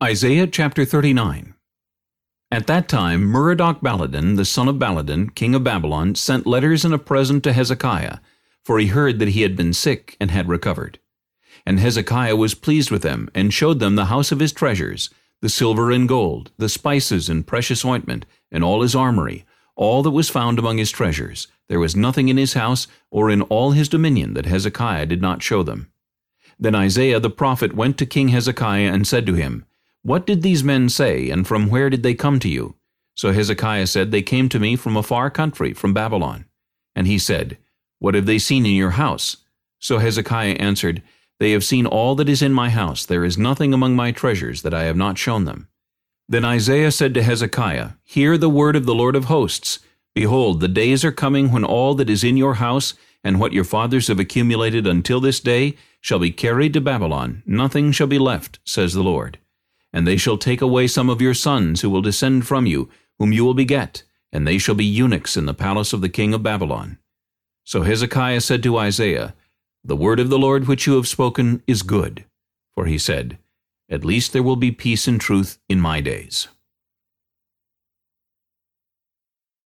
Isaiah chapter 39 At that time Merodach-Baladan, the son of Baladan, king of Babylon, sent letters and a present to Hezekiah, for he heard that he had been sick and had recovered. And Hezekiah was pleased with them, and showed them the house of his treasures, the silver and gold, the spices and precious ointment, and all his armory, all that was found among his treasures. There was nothing in his house or in all his dominion that Hezekiah did not show them. Then Isaiah the prophet went to King Hezekiah and said to him, what did these men say, and from where did they come to you? So Hezekiah said, They came to me from a far country, from Babylon. And he said, What have they seen in your house? So Hezekiah answered, They have seen all that is in my house. There is nothing among my treasures that I have not shown them. Then Isaiah said to Hezekiah, Hear the word of the Lord of hosts. Behold, the days are coming when all that is in your house, and what your fathers have accumulated until this day, shall be carried to Babylon. Nothing shall be left, says the Lord. And they shall take away some of your sons who will descend from you, whom you will beget, and they shall be eunuchs in the palace of the king of Babylon. So Hezekiah said to Isaiah, The word of the Lord which you have spoken is good. For he said, At least there will be peace and truth in my days.